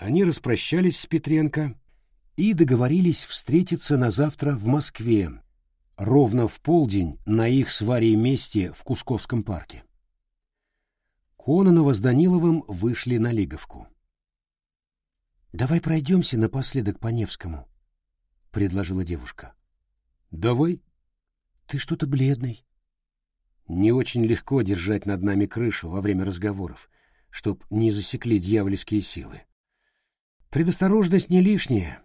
Они распрощались с Петренко и договорились встретиться на завтра в Москве, ровно в полдень на их с Варей месте в Кусковском парке. Кононова с Даниловым вышли на Лиговку. «Давай пройдемся напоследок по Невскому», — предложила девушка. «Давай». «Ты что-то бледный». Не очень легко держать над нами крышу во время разговоров, чтоб не засекли дьявольские силы. Предосторожность не лишняя.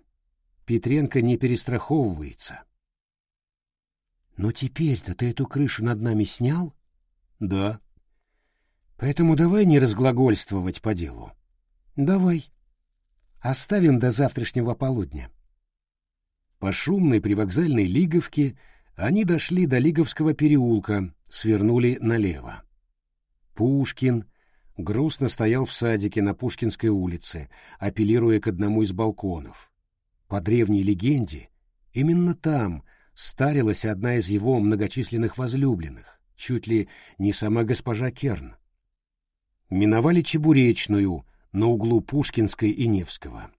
Петренко не перестраховывается. Но теперь-то ты эту крышу над нами снял? Да. Поэтому давай не разглагольствовать по делу. Давай. Оставим до завтрашнего полудня. По шумной привокзальной Лиговке они дошли до Лиговского переулка, свернули налево. Пушкин грустно стоял в садике на Пушкинской улице, апеллируя к одному из балконов. По древней легенде, именно там старилась одна из его многочисленных возлюбленных, чуть ли не сама госпожа Керн. Миновали Чебуречную на углу Пушкинской и Невского.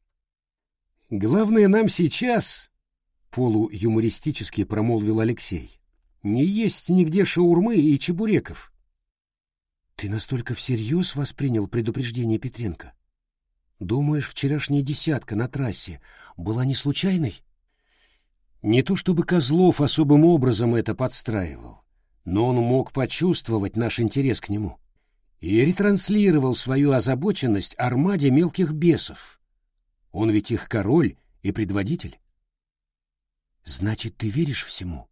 «Главное нам сейчас», — полуюмористически промолвил Алексей, не есть нигде шаурмы и чебуреков. Ты настолько всерьез воспринял предупреждение Петренко? Думаешь, вчерашняя десятка на трассе была не случайной? Не то чтобы Козлов особым образом это подстраивал, но он мог почувствовать наш интерес к нему и ретранслировал свою озабоченность армаде мелких бесов. Он ведь их король и предводитель. Значит, ты веришь всему?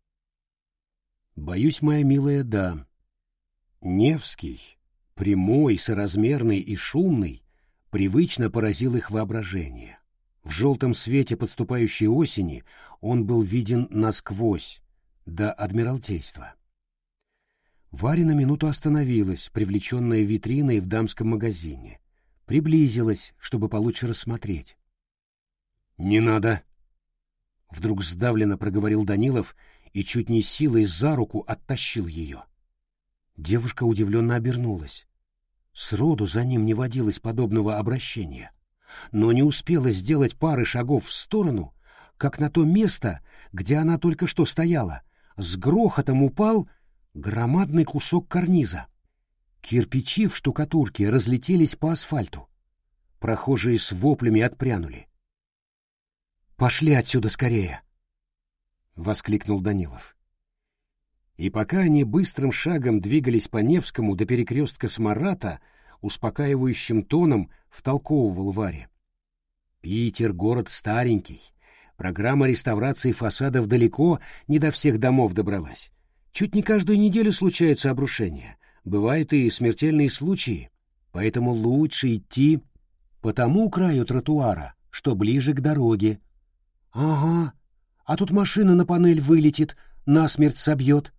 Боюсь, моя милая, да. Невский, прямой, соразмерный и шумный, привычно поразил их воображение. В желтом свете подступающей осени он был виден насквозь, до Адмиралтейства. Варя на минуту остановилась, привлеченная витриной в дамском магазине. Приблизилась, чтобы получше рассмотреть. «Не надо!» Вдруг сдавленно проговорил Данилов и чуть не силой за руку оттащил ее. Девушка удивленно обернулась. Сроду за ним не водилось подобного обращения, но не успела сделать пары шагов в сторону, как на то место, где она только что стояла, с грохотом упал громадный кусок карниза. Кирпичи в штукатурке разлетелись по асфальту. Прохожие с воплями отпрянули. «Пошли отсюда скорее!» — воскликнул Данилов. И пока они быстрым шагом двигались по Невскому до перекрестка Смарата, успокаивающим тоном втолковывал Варе. «Питер — город старенький. Программа реставрации фасадов далеко не до всех домов добралась. Чуть не каждую неделю случаются обрушения. Бывают и смертельные случаи. Поэтому лучше идти по тому краю тротуара, что ближе к дороге». «Ага», а тут машина на панель вылетит, насмерть собьет.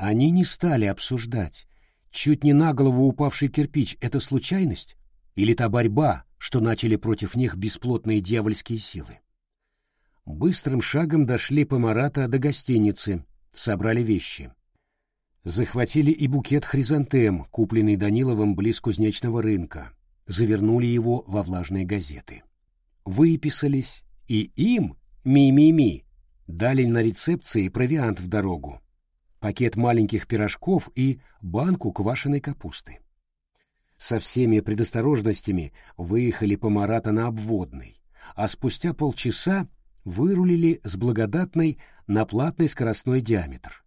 Они не стали обсуждать, чуть не на голову упавший кирпич — это случайность или та борьба, что начали против них бесплотные дьявольские силы. Быстрым шагом дошли по Марата до гостиницы, собрали вещи. Захватили и букет хризантем, купленный Даниловым близ кузнечного рынка, завернули его во влажные газеты. Выписались, и им Ми-ми-ми. Дали на рецепции провиант в дорогу. Пакет маленьких пирожков и банку квашеной капусты. Со всеми предосторожностями выехали по Марата на обводный, а спустя полчаса вырулили с благодатной на платный скоростной диаметр.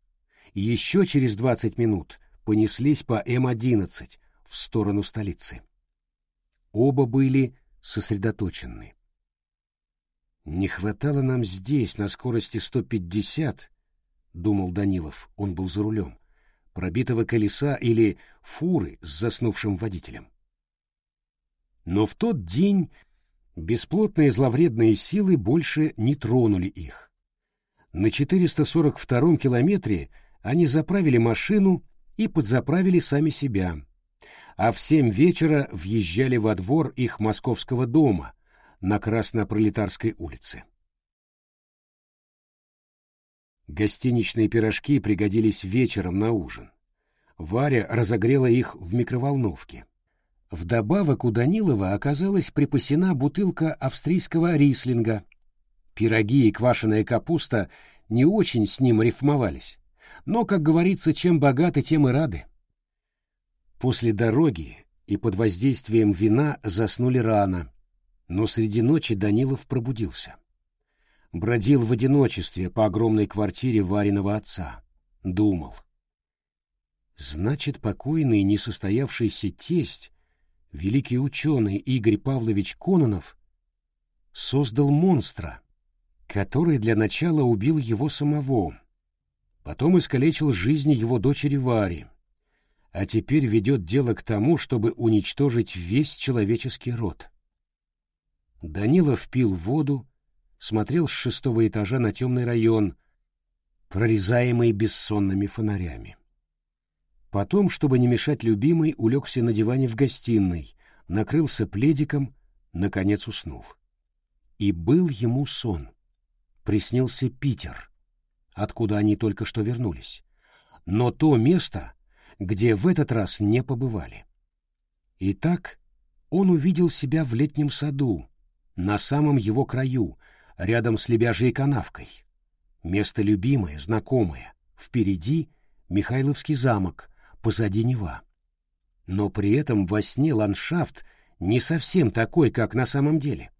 Еще через 20 минут понеслись по М-11 в сторону столицы. Оба были сосредоточены. Не хватало нам здесь на скорости 150, думал Данилов, он был за рулем, пробитого колеса или фуры с заснувшим водителем. Но в тот день бесплотные зловредные силы больше не тронули их. На 442-м километре они заправили машину и подзаправили сами себя, а в семь вечера въезжали во двор их московского дома — на Краснопролетарской улице. Гостиничные пирожки пригодились вечером на ужин. Варя разогрела их в микроволновке. Вдобавок у Данилова оказалась припасена бутылка австрийского рислинга. Пироги и квашеная капуста не очень с ним рифмовались. Но, как говорится, чем богаты, тем и рады. После дороги и под воздействием вина заснули рано, но среди ночи Данилов пробудился. Бродил в одиночестве по огромной квартире Вариного отца. Думал. Значит, покойный несостоявшийся тесть, великий ученый Игорь Павлович Кононов, создал монстра, который для начала убил его самого, потом искалечил жизнь его дочери Вари, а теперь ведет дело к тому, чтобы уничтожить весь человеческий род. Данилов пил воду, смотрел с шестого этажа на темный район, прорезаемый бессонными фонарями. Потом, чтобы не мешать любимой, улегся на диване в гостиной, накрылся пледиком, наконец уснул. И был ему сон. Приснился Питер, откуда они только что вернулись. Но то место, где в этот раз не побывали. Итак, он увидел себя в летнем саду, на самом его краю, рядом с лебяжьей канавкой. Место любимое, знакомое. Впереди Михайловский замок, позади Нева. Но при этом во сне ландшафт не совсем такой, как на самом деле.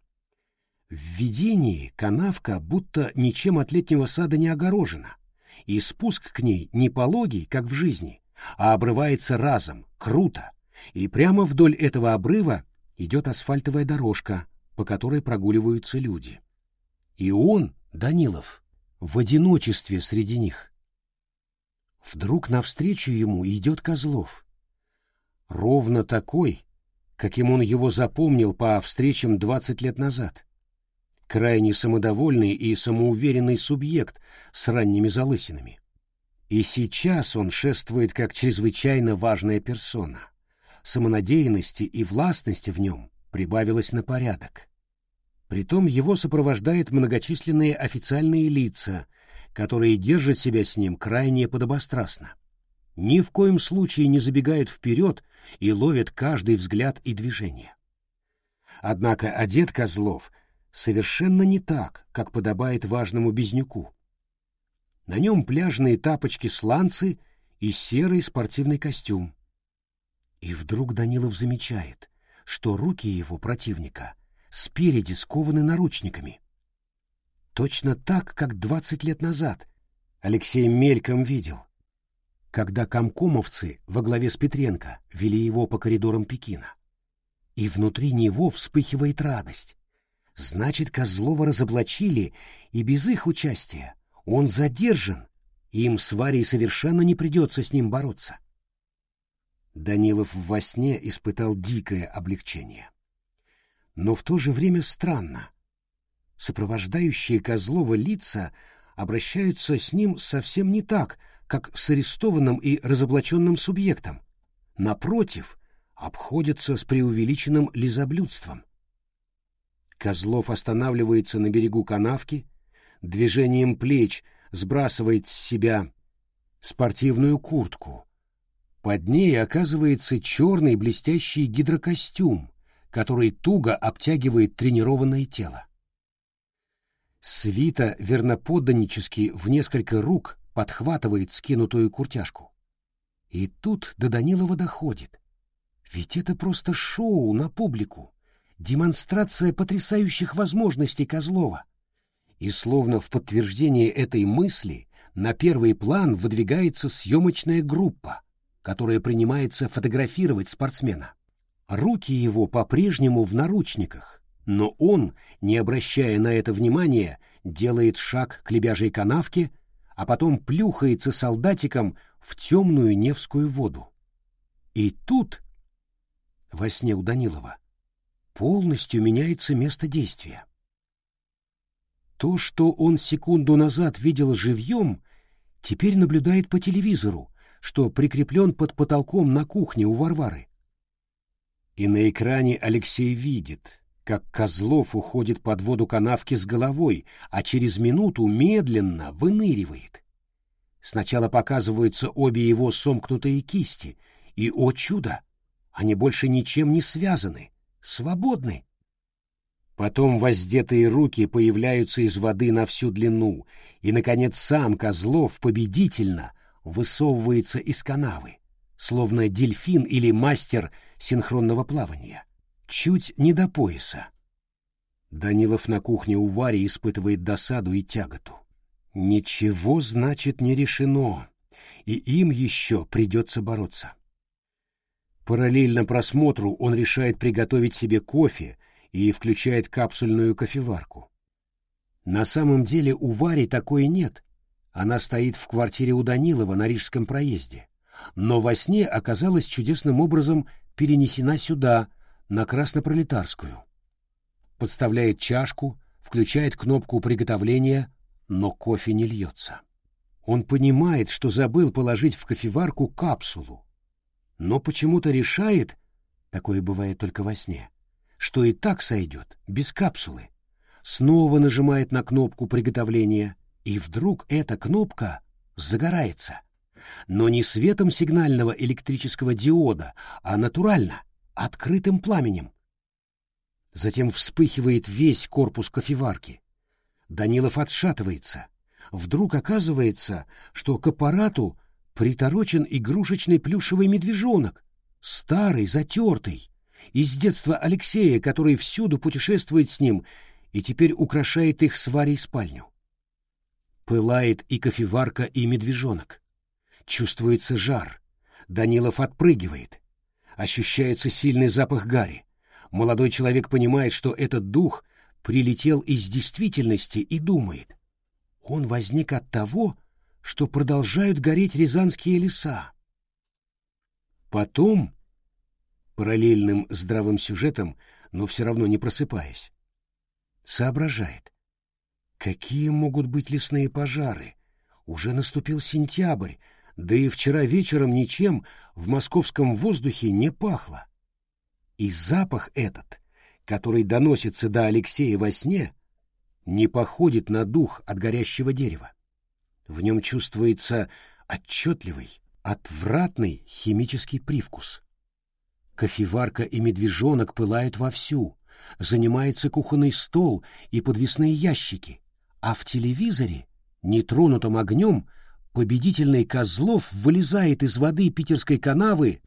В видении канавка будто ничем от летнего сада не огорожена, и спуск к ней не пологий, как в жизни, а обрывается разом, круто, и прямо вдоль этого обрыва идет асфальтовая дорожка, по которой прогуливаются люди. И он, Данилов, в одиночестве среди них. Вдруг навстречу ему идет Козлов. Ровно такой, каким он его запомнил по встречам двадцать лет назад. Крайне самодовольный и самоуверенный субъект с ранними залысинами. И сейчас он шествует как чрезвычайно важная персона. Самонадеянности и властности в нем прибавилось на порядок. Притом его сопровождают многочисленные официальные лица, которые держат себя с ним крайне подобострастно. Ни в коем случае не забегают вперед и ловят каждый взгляд и движение. Однако одет Козлов совершенно не так, как подобает важному безнюку. На нем пляжные тапочки-сланцы и серый спортивный костюм. И вдруг Данилов замечает, что руки его противника спереди скованы наручниками. Точно так, как двадцать лет назад Алексей мельком видел, когда комкомовцы во главе с Петренко вели его по коридорам Пекина. И внутри него вспыхивает радость. Значит, Козлова разоблачили и без их участия. Он задержан, им с Варей совершенно не придется с ним бороться. Данилов во сне испытал дикое облегчение. Но в то же время странно сопровождающие Козлова лица обращаются с ним совсем не так, как с арестованным и разоблаченным субъектом. Напротив, обходятся с преувеличенным лизоблюдством. Козлов останавливается на берегу канавки, движением плеч сбрасывает с себя спортивную куртку. Под ней оказывается черный блестящий гидрокостюм, который туго обтягивает тренированное тело. Свита верноподданнически в несколько рук подхватывает скинутую куртяжку. И тут до Данилова доходит. Ведь это просто шоу на публику, демонстрация потрясающих возможностей Козлова. И словно в подтверждение этой мысли на первый план выдвигается съемочная группа, которая принимается фотографировать спортсмена. Руки его по-прежнему в наручниках, но он, не обращая на это внимания, делает шаг к лебяжьей канавке, а потом плюхается солдатиком в темную Невскую воду. И тут, во сне у Данилова, полностью меняется место действия. То, что он секунду назад видел живьем, теперь наблюдает по телевизору, что прикреплен под потолком на кухне у Варвары. И на экране Алексей видит, как Козлов уходит под воду канавки с головой, а через минуту медленно выныривает. Сначала показываются обе его сомкнутые кисти, и, о чудо, Они больше ничем не связаны, свободны. Потом воздетые руки появляются из воды на всю длину, и, наконец, сам Козлов победительно высовывается из канавы, словно дельфин или мастер синхронного плавания, чуть не до пояса. Данилов на кухне у Вари испытывает досаду и тяготу. Ничего, значит, не решено, и им еще придется бороться. Параллельно просмотру он решает приготовить себе кофе и включает капсульную кофеварку. На самом деле у Вари такой нет. Она стоит в квартире у Данилова на Рижском проезде, но во сне оказалась чудесным образом перенесена сюда, на Краснопролетарскую. Подставляет чашку, включает кнопку приготовления, но кофе не льется. Он понимает, что забыл положить в кофеварку капсулу, но почему-то решает, такое бывает только во сне, что и так сойдет, без капсулы. Снова нажимает на кнопку приготовления, и вдруг эта кнопка загорается. Но не светом сигнального электрического диода, а натурально, открытым пламенем. Затем вспыхивает весь корпус кофеварки. Данилов отшатывается. Вдруг оказывается, что к аппарату приторочен игрушечный плюшевый медвежонок, старый, затертый, из детства Алексея, который всюду путешествует с ним и теперь украшает их с Варей спальню. Пылает и кофеварка, и медвежонок. Чувствуется жар. Данилов отпрыгивает. Ощущается сильный запах гари. Молодой человек понимает, что этот дух прилетел из действительности и думает. Он возник от того, что продолжают гореть рязанские леса. Потом параллельным здравым сюжетом, но все равно не просыпаясь. Соображает. Какие могут быть лесные пожары? Уже наступил сентябрь, да и вчера вечером ничем в московском воздухе не пахло. И запах этот, который доносится до Алексея во сне, не походит на дух от горящего дерева. В нем чувствуется отчетливый, отвратный химический привкус. Кофеварка и медвежонок пылают вовсю, занимается кухонный стол и подвесные ящики, а в телевизоре, нетронутым огнем, победительный Козлов вылезает из воды питерской канавы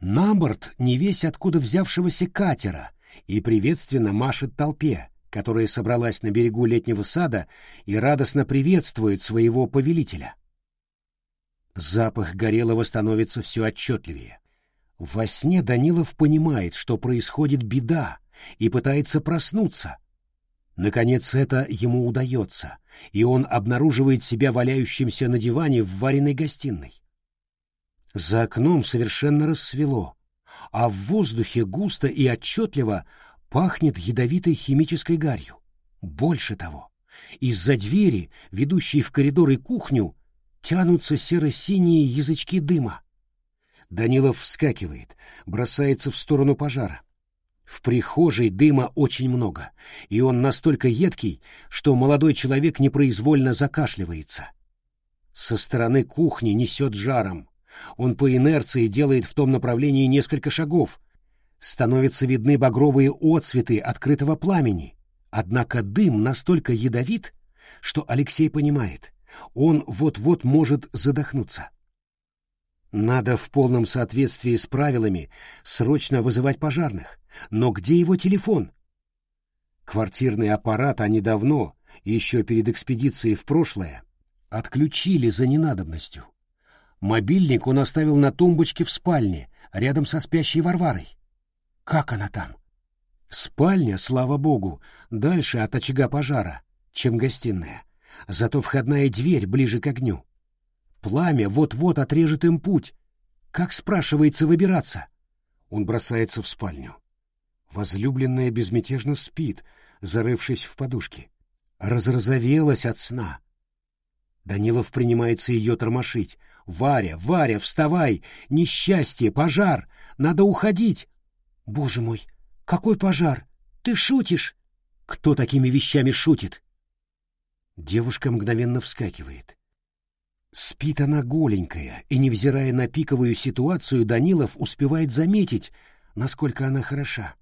на борт не весь откуда взявшегося катера и приветственно машет толпе, которая собралась на берегу летнего сада и радостно приветствует своего повелителя. Запах горелого становится все отчетливее. Во сне Данилов понимает, что происходит беда, и пытается проснуться. Наконец это ему удается, и он обнаруживает себя валяющимся на диване в вареной гостиной. За окном совершенно рассвело, а в воздухе густо и отчетливо пахнет ядовитой химической гарью. Больше того, из-за двери, ведущей в коридор и кухню, тянутся серо-синие язычки дыма. Данилов вскакивает, бросается в сторону пожара. В прихожей дыма очень много, и он настолько едкий, что молодой человек непроизвольно закашливается. Со стороны кухни несет жаром. Он по инерции делает в том направлении несколько шагов. Становятся видны багровые отцветы открытого пламени. Однако дым настолько ядовит, что Алексей понимает, он вот-вот может задохнуться. Надо в полном соответствии с правилами срочно вызывать пожарных. Но где его телефон? Квартирный аппарат они давно, еще перед экспедицией в прошлое, отключили за ненадобностью. Мобильник он оставил на тумбочке в спальне, рядом со спящей Варварой. Как она там? Спальня, слава богу, дальше от очага пожара, чем гостиная. Зато входная дверь ближе к огню. Пламя вот-вот отрежет им путь. Как, спрашивается, выбираться? Он бросается в спальню. Возлюбленная безмятежно спит, зарывшись в подушки. Разразовелась от сна. Данилов принимается ее тормошить. «Варя, Варя, вставай! Несчастье, пожар! Надо уходить!» «Боже мой, какой пожар? Ты шутишь?» «Кто такими вещами шутит?» Девушка мгновенно вскакивает. Спит она голенькая, и, невзирая на пиковую ситуацию, Данилов успевает заметить, насколько она хороша.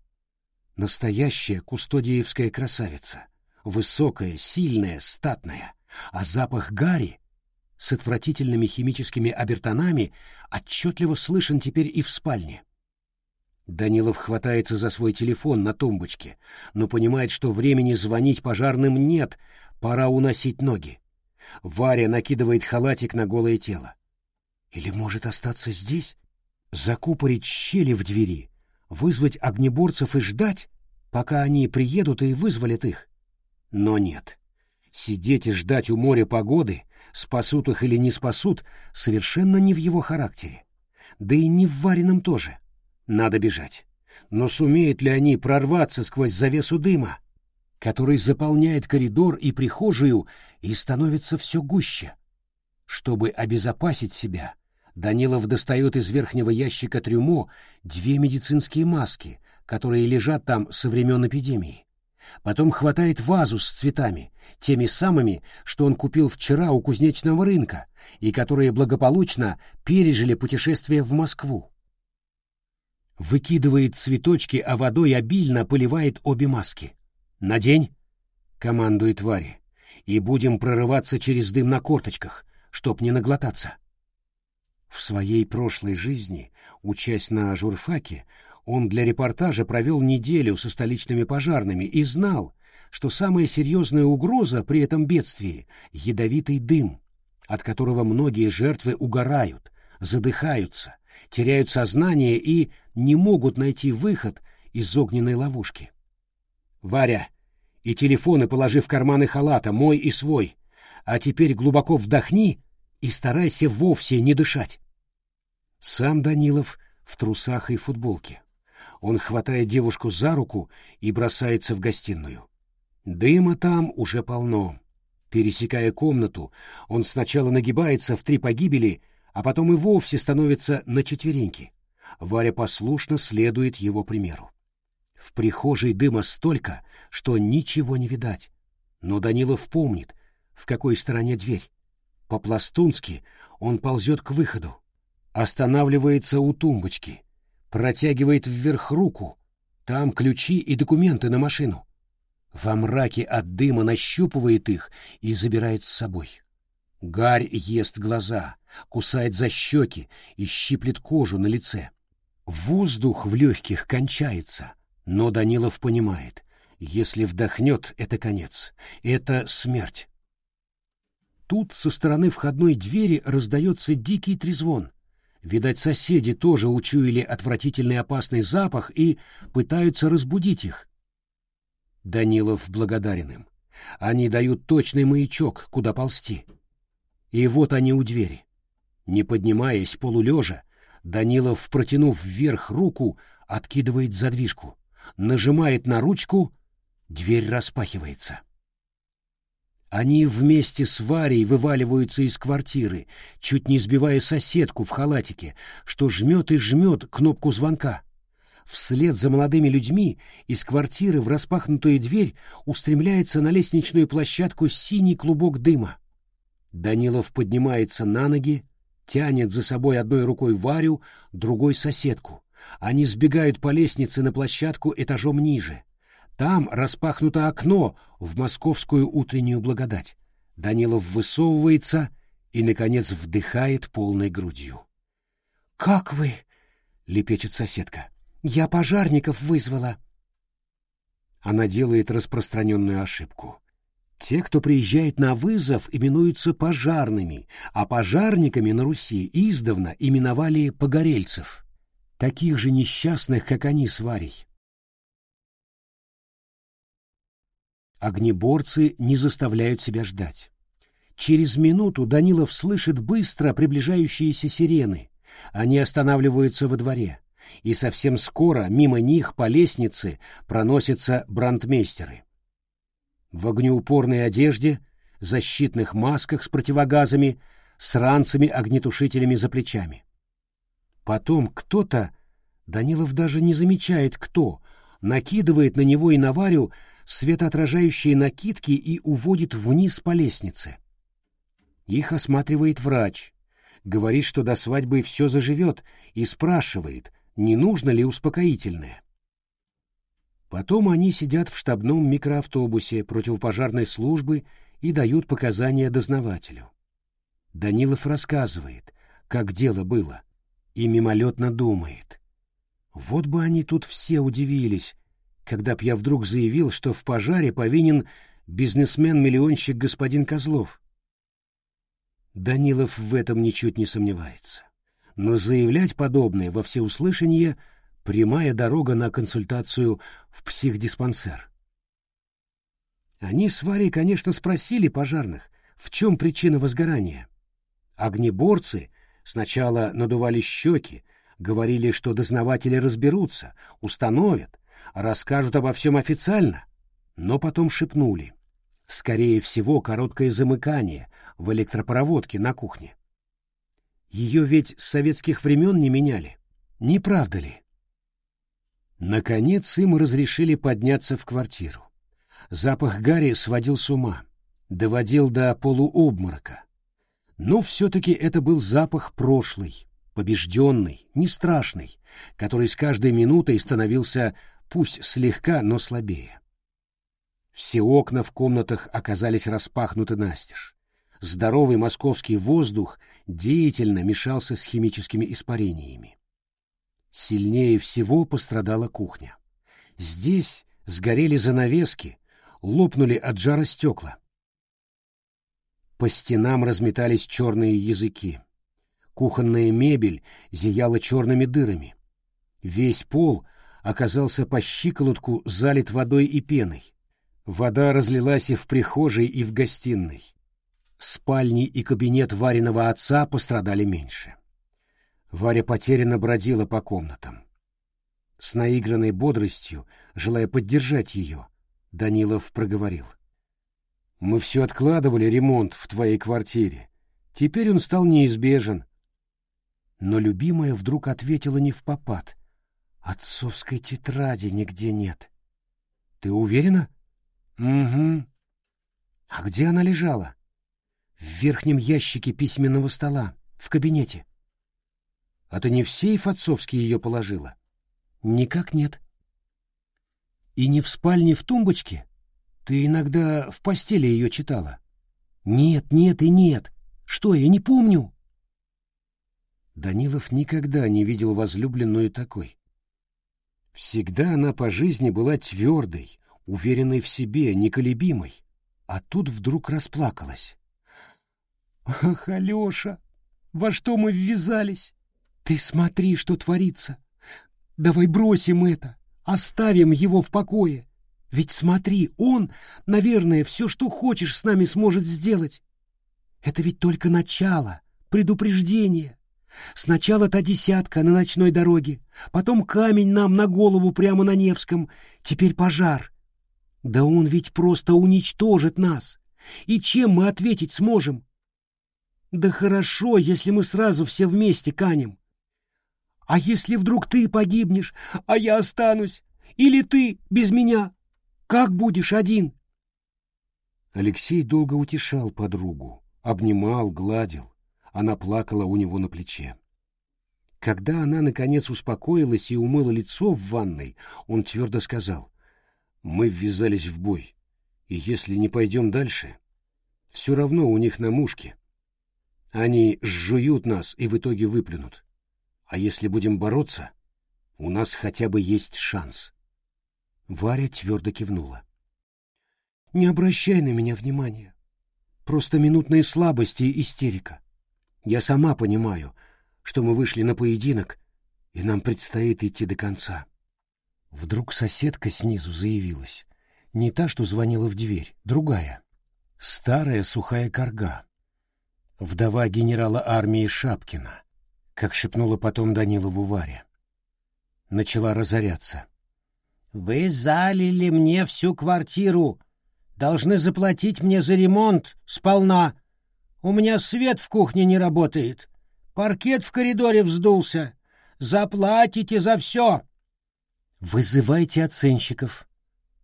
Настоящая кустодиевская красавица, высокая, сильная, статная, а запах гари с отвратительными химическими обертонами отчетливо слышен теперь и в спальне. Данилов хватается за свой телефон на тумбочке, но понимает, что времени звонить пожарным нет, пора уносить ноги. Варя накидывает халатик на голое тело. Или может остаться здесь? Закупорить щели в двери, вызвать огнеборцев и ждать, пока они приедут и вызволят их? Но нет. Сидеть и ждать у моря погоды, спасут их или не спасут, совершенно не в его характере. Да и не в Варином тоже. Надо бежать. Но сумеют ли они прорваться сквозь завесу дыма, который заполняет коридор и прихожую и становится все гуще? Чтобы обезопасить себя, Данилов достает из верхнего ящика трюмо две медицинские маски, которые лежат там со времен эпидемии. Потом хватает вазу с цветами, теми самыми, что он купил вчера у кузнечного рынка и которые благополучно пережили путешествие в Москву выкидывает цветочки, а водой обильно поливает обе маски. «Надень!» — командует Варе. «И будем прорываться через дым на корточках, чтоб не наглотаться». В своей прошлой жизни, учась на журфаке, он для репортажа провел неделю со столичными пожарными и знал, что самая серьезная угроза при этом бедствии — ядовитый дым, от которого многие жертвы угорают, задыхаются, теряют сознание и не могут найти выход из огненной ловушки. «Варя, и телефоны положи в карманы халата, мой и свой, а теперь глубоко вдохни и старайся вовсе не дышать». Сам Данилов в трусах и футболке. Он хватает девушку за руку и бросается в гостиную. Дыма там уже полно. Пересекая комнату, он сначала нагибается в три погибели, а потом и вовсе становится на четвереньки. Варя послушно следует его примеру. В прихожей дыма столько, что ничего не видать. Но Данилов помнит, в какой стороне дверь. По-пластунски он ползет к выходу, останавливается у тумбочки, протягивает вверх руку, там ключи и документы на машину. Во мраке от дыма нащупывает их и забирает с собой. Гарь ест глаза, кусает за щеки и щиплет кожу на лице. Воздух в легких кончается, но Данилов понимает, если вдохнет, это конец, это смерть. Тут со стороны входной двери раздается дикий трезвон. Видать, соседи тоже учуяли отвратительный опасный запах и пытаются разбудить их. Данилов благодарен им. Они дают точный маячок, куда ползти. И вот они у двери. Не поднимаясь полулежа, Данилов, протянув вверх руку, откидывает задвижку, нажимает на ручку, дверь распахивается. Они вместе с Варей вываливаются из квартиры, чуть не сбивая соседку в халатике, что жмет и жмет кнопку звонка. Вслед за молодыми людьми из квартиры в распахнутую дверь устремляется на лестничную площадку синий клубок дыма. Данилов поднимается на ноги, тянет за собой одной рукой Варю, другой соседку. Они сбегают по лестнице на площадку этажом ниже. Там распахнуто окно в московскую утреннюю благодать. Данилов высовывается и, наконец, вдыхает полной грудью. — Как вы? — лепечет соседка. — Я пожарников вызвала. Она делает распространенную ошибку. Те, кто приезжает на вызов, именуются пожарными, а пожарниками на Руси издавна именовали погорельцев, таких же несчастных, как они с Варей. Огнеборцы не заставляют себя ждать. Через минуту Данилов слышит быстро приближающиеся сирены. Они останавливаются во дворе, и совсем скоро мимо них по лестнице проносятся брандмейстеры в огнеупорной одежде, защитных масках с противогазами, с ранцами-огнетушителями за плечами. Потом кто-то, Данилов даже не замечает кто, накидывает на него и на Варю светоотражающие накидки и уводит вниз по лестнице. Их осматривает врач, говорит, что до свадьбы все заживет, и спрашивает, не нужно ли успокоительное. Потом они сидят в штабном микроавтобусе противопожарной службы и дают показания дознавателю. Данилов рассказывает, как дело было, и мимолетно думает. Вот бы они тут все удивились, когда б я вдруг заявил, что в пожаре повинен бизнесмен-миллионщик господин Козлов. Данилов в этом ничуть не сомневается. Но заявлять подобное во всеуслышание — прямая дорога на консультацию в психдиспансер. Они с Варей, конечно, спросили пожарных, в чем причина возгорания. Огнеборцы сначала надували щеки, говорили, что дознаватели разберутся, установят, расскажут обо всем официально, но потом шепнули. Скорее всего, короткое замыкание в электропроводке на кухне. Ее ведь с советских времен не меняли. Не правда ли? Наконец им разрешили подняться в квартиру. Запах гари сводил с ума, доводил до полуобморока. Но все-таки это был запах прошлый, побежденный, не страшный, который с каждой минутой становился пусть слегка, но слабее. Все окна в комнатах оказались распахнуты настежь. Здоровый московский воздух деятельно мешался с химическими испарениями. Сильнее всего пострадала кухня. Здесь сгорели занавески, лопнули от жара стекла. По стенам разметались черные языки. Кухонная мебель зияла черными дырами. Весь пол оказался по щиколотку залит водой и пеной. Вода разлилась и в прихожей, и в гостиной. Спальни и кабинет Вариного отца пострадали меньше. Варя потерянно бродила по комнатам. С наигранной бодростью, желая поддержать ее, Данилов проговорил. «Мы все откладывали ремонт в твоей квартире. Теперь он стал неизбежен». Но любимая вдруг ответила не в попад. «Отцовской тетради нигде нет». «Ты уверена?» «Угу». «А где она лежала?» «В верхнем ящике письменного стола, в кабинете». «А ты не в сейф отцовский ее положила?» «Никак нет». И не в спальне в тумбочке? Ты иногда в постели ее читала? Нет, нет и нет. Что, я не помню. Данилов никогда не видел возлюбленную такой. Всегда она по жизни была твердой, уверенной в себе, неколебимой, а тут вдруг расплакалась. «Ах, Алеша, во что мы ввязались? Ты смотри, что творится. Давай бросим это. Оставим его в покое. Ведь смотри, он, наверное, все, что хочешь, с нами сможет сделать. Это ведь только начало, предупреждение. Сначала та десятка на ночной дороге, потом камень нам на голову прямо на Невском, теперь пожар. Да он ведь просто уничтожит нас. И чем мы ответить сможем? Да хорошо, если мы сразу все вместе канем. А если вдруг ты погибнешь, а я останусь? Или ты без меня? Как будешь один?» Алексей долго утешал подругу, обнимал, гладил. Она плакала у него на плече. Когда она, наконец, успокоилась и умыла лицо в ванной, он твердо сказал, «Мы ввязались в бой, и если не пойдем дальше, все равно у них на мушке. Они сжуют нас и в итоге выплюнут. А если будем бороться, у нас хотя бы есть шанс. Варя твердо кивнула. Не обращай на меня внимания. Просто минутные слабости и истерика. Я сама понимаю, что мы вышли на поединок, и нам предстоит идти до конца. Вдруг соседка снизу заявилась. Не та, что звонила в дверь, другая. Старая сухая корга. Вдова генерала армии Шапкина как шепнула потом Данилову Варя. Начала разоряться. «Вы залили мне всю квартиру. Должны заплатить мне за ремонт сполна. У меня свет в кухне не работает. Паркет в коридоре вздулся. Заплатите за все!» «Вызывайте оценщиков.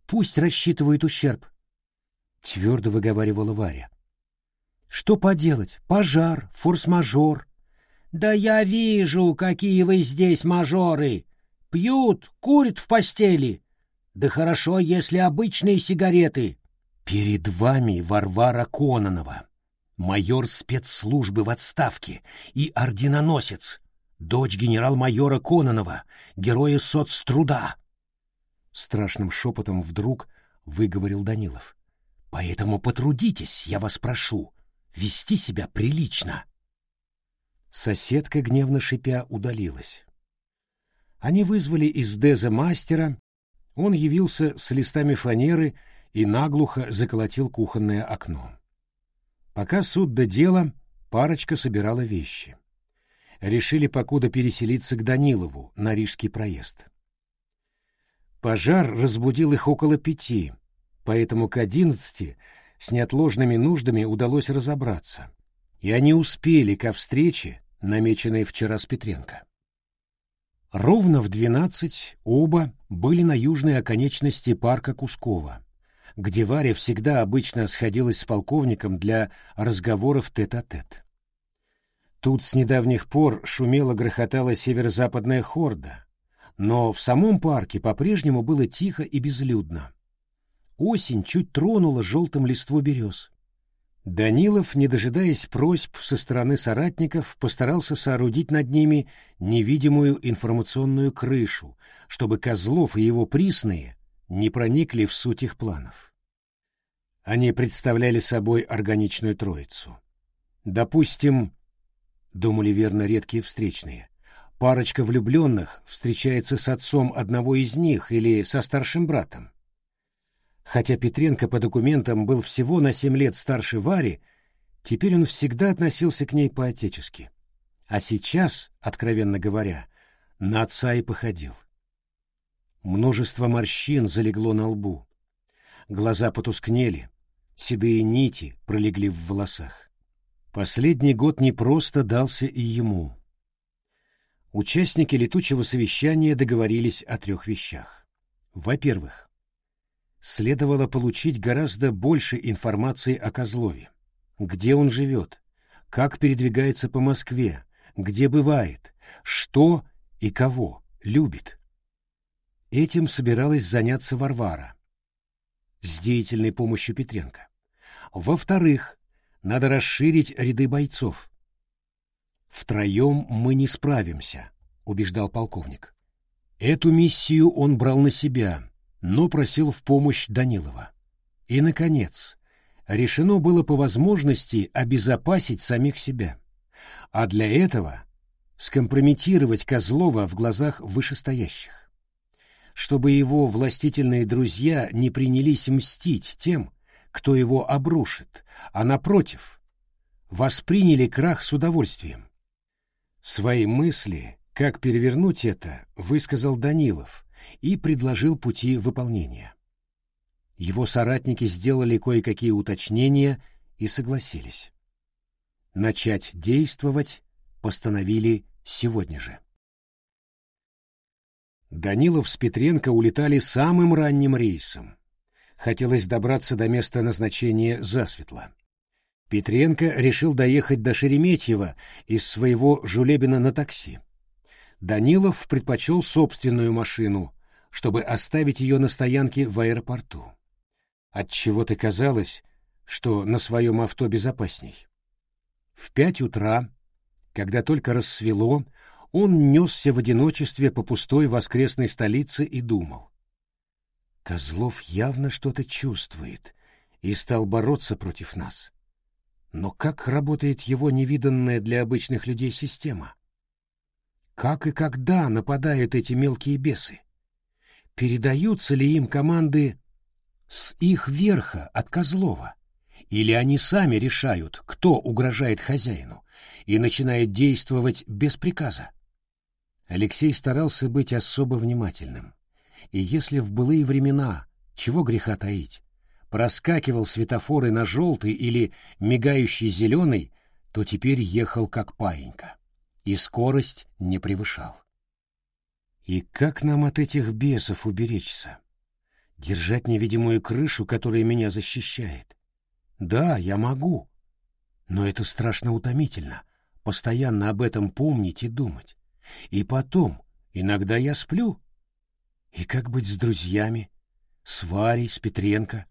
Пусть рассчитывают ущерб», — твердо выговаривала Варя. Что поделать? Пожар, форс-мажор. Да я вижу, какие вы здесь мажоры. Пьют, курят в постели. Да хорошо, если обычные сигареты. Перед вами Варвара Кононова, майор спецслужбы в отставке и орденоносец, дочь генерал-майора Кононова, героя соцтруда. Страшным шепотом вдруг выговорил Данилов. Поэтому потрудитесь, я вас прошу, вести себя прилично. Соседка, гневно шипя, удалилась. Они вызвали из Деза мастера, он явился с листами фанеры и наглухо заколотил кухонное окно. Пока суд до дела, парочка собирала вещи. Решили покуда переселиться к Данилову на Рижский проезд. Пожар разбудил их около пяти, поэтому к одиннадцати с неотложными нуждами удалось разобраться, и они успели ко встрече, намеченной вчера с Петренко. Ровно в двенадцать оба были на южной оконечности парка Кускова, где Варя всегда обычно сходилась с полковником для разговоров тет-а-тет. -тет. Тут с недавних пор шумело грохотала северо-западная хорда, но в самом парке по-прежнему было тихо и безлюдно. Осень чуть тронула желтым листву берез. Данилов, не дожидаясь просьб со стороны соратников, постарался соорудить над ними невидимую информационную крышу, чтобы Козлов и его присные не проникли в суть их планов. Они представляли собой органичную троицу. Допустим, думали верно редкие встречные, парочка влюбленных встречается с отцом одного из них или со старшим братом. Хотя Петренко по документам был всего на семь лет старше Вари, теперь он всегда относился к ней по-отечески. А сейчас, откровенно говоря, на отца и походил. Множество морщин залегло на лбу. Глаза потускнели, седые нити пролегли в волосах. Последний год не просто дался и ему. Участники летучего совещания договорились о трех вещах. Во-первых, следовало получить гораздо больше информации о Козлове. Где он живет, как передвигается по Москве, где бывает, что и кого любит. Этим собиралась заняться Варвара с деятельной помощью Петренко. Во-вторых, надо расширить ряды бойцов. «Втроем мы не справимся», — убеждал полковник. Эту миссию он брал на себя, но просил в помощь Данилова. И, наконец, решено было по возможности обезопасить самих себя, а для этого скомпрометировать Козлова в глазах вышестоящих, чтобы его властительные друзья не принялись мстить тем, кто его обрушит, а, напротив, восприняли крах с удовольствием. Свои мысли, как перевернуть это, высказал Данилов, и предложил пути выполнения. Его соратники сделали кое-какие уточнения и согласились. Начать действовать постановили сегодня же. Данилов с Петренко улетали самым ранним рейсом. Хотелось добраться до места назначения засветло. Петренко решил доехать до Шереметьева из своего Жулебина на такси. Данилов предпочел собственную машину, чтобы оставить ее на стоянке в аэропорту. Отчего-то казалось, что на своем авто безопасней. В пять утра, когда только рассвело, он несся в одиночестве по пустой воскресной столице и думал. Козлов явно что-то чувствует и стал бороться против нас. Но как работает его невиданная для обычных людей система? Как и когда нападают эти мелкие бесы? Передаются ли им команды с их верха от Козлова? Или они сами решают, кто угрожает хозяину, и начинают действовать без приказа? Алексей старался быть особо внимательным. И если в былые времена, чего греха таить, проскакивал светофоры на желтый или мигающий зеленый, то теперь ехал как паинька и скорость не превышал. И как нам от этих бесов уберечься? Держать невидимую крышу, которая меня защищает? Да, я могу. Но это страшно утомительно, постоянно об этом помнить и думать. И потом, иногда я сплю. И как быть с друзьями? С Варей, с Петренко?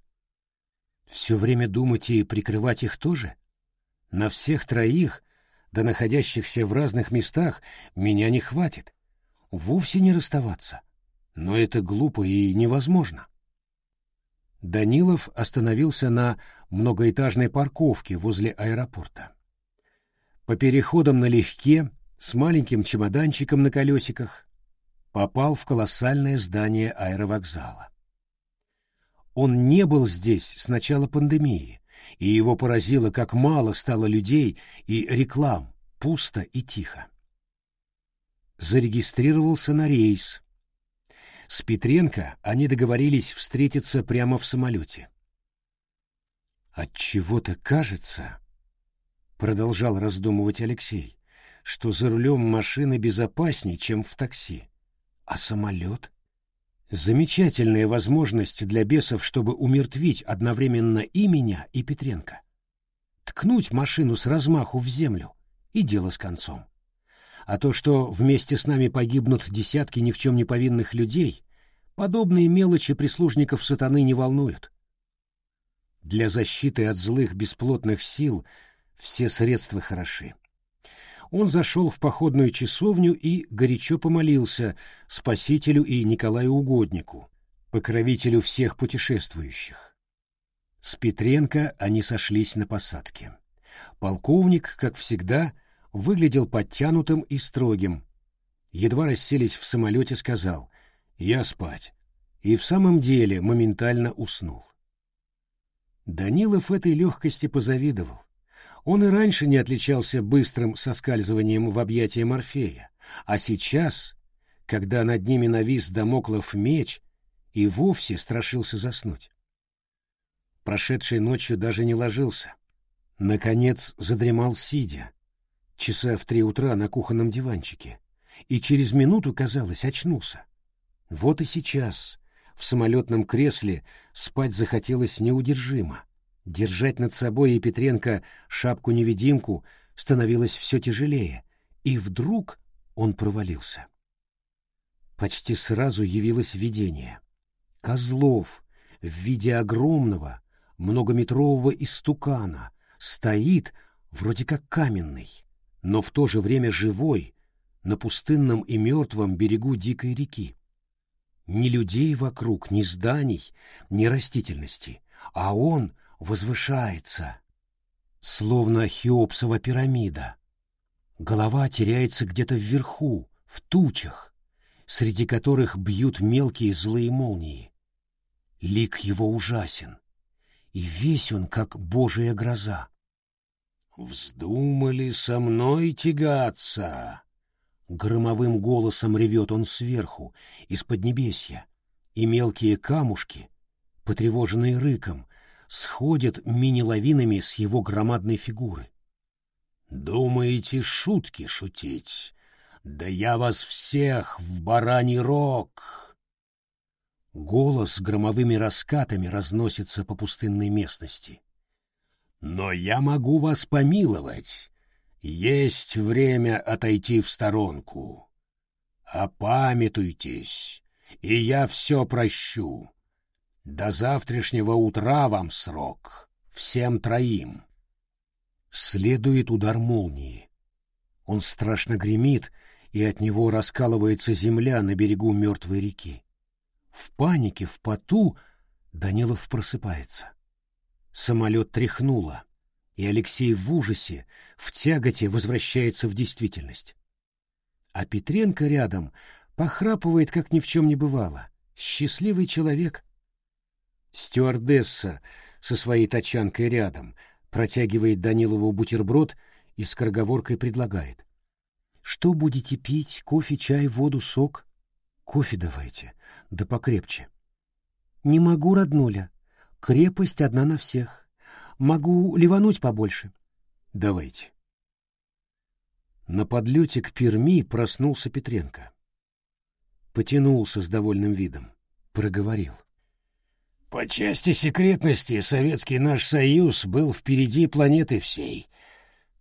Все время думать и прикрывать их тоже? На всех троих, да находящихся в разных местах, меня не хватит. Вовсе не расставаться. Но это глупо и невозможно. Данилов остановился на многоэтажной парковке возле аэропорта. По переходам налегке, с маленьким чемоданчиком на колесиках, попал в колоссальное здание аэровокзала. Он не был здесь с начала пандемии, и его поразило, как мало стало людей и реклам, пусто и тихо. Зарегистрировался на рейс. С Петренко они договорились встретиться прямо в самолете. От чего-то кажется, продолжал раздумывать Алексей, что за рулем машины безопаснее, чем в такси. А самолет? Замечательная возможность для бесов, чтобы умертвить одновременно и меня, и Петренко. Ткнуть машину с размаху в землю, и дело с концом. А то, что вместе с нами погибнут десятки ни в чем не повинных людей, подобные мелочи прислужников сатаны не волнуют. Для защиты от злых бесплотных сил все средства хороши он зашел в походную часовню и горячо помолился Спасителю и Николаю Угоднику, покровителю всех путешествующих. С Петренко они сошлись на посадке. Полковник, как всегда, выглядел подтянутым и строгим. Едва расселись в самолете, сказал «Я спать». И в самом деле моментально уснул. Данилов этой легкости позавидовал. Он и раньше не отличался быстрым соскальзыванием в объятия Морфея, а сейчас, когда над ними навис домоклов меч, и вовсе страшился заснуть. Прошедшей ночью даже не ложился. Наконец задремал сидя, часа в три утра на кухонном диванчике, и через минуту, казалось, очнулся. Вот и сейчас в самолетном кресле спать захотелось неудержимо. Держать над собой и Петренко шапку-невидимку становилось все тяжелее, и вдруг он провалился. Почти сразу явилось видение. Козлов в виде огромного, многометрового истукана стоит, вроде как каменный, но в то же время живой, на пустынном и мертвом берегу дикой реки. Ни людей вокруг, ни зданий, ни растительности, а он возвышается, словно Хеопсова пирамида. Голова теряется где-то вверху, в тучах, среди которых бьют мелкие злые молнии. Лик его ужасен, и весь он, как божья гроза. «Вздумали со мной тягаться!» Громовым голосом ревет он сверху, из-под небесья, и мелкие камушки, потревоженные рыком, сходят мини-лавинами с его громадной фигуры. «Думаете, шутки шутить? Да я вас всех в бараний рог!» Голос с громовыми раскатами разносится по пустынной местности. «Но я могу вас помиловать. Есть время отойти в сторонку. Опамятуйтесь, и я все прощу. До завтрашнего утра вам срок, всем троим. Следует удар молнии. Он страшно гремит, и от него раскалывается земля на берегу мертвой реки. В панике, в поту Данилов просыпается. Самолет тряхнуло, и Алексей в ужасе, в тяготе возвращается в действительность. А Петренко рядом похрапывает, как ни в чем не бывало. Счастливый человек — Стюардесса со своей тачанкой рядом протягивает Данилову бутерброд и с скороговоркой предлагает. «Что будете пить? Кофе, чай, воду, сок?» «Кофе давайте, да покрепче». «Не могу, роднуля. Крепость одна на всех. Могу ливануть побольше». «Давайте». На подлете к Перми проснулся Петренко. Потянулся с довольным видом. Проговорил. По части секретности Советский наш Союз был впереди планеты всей.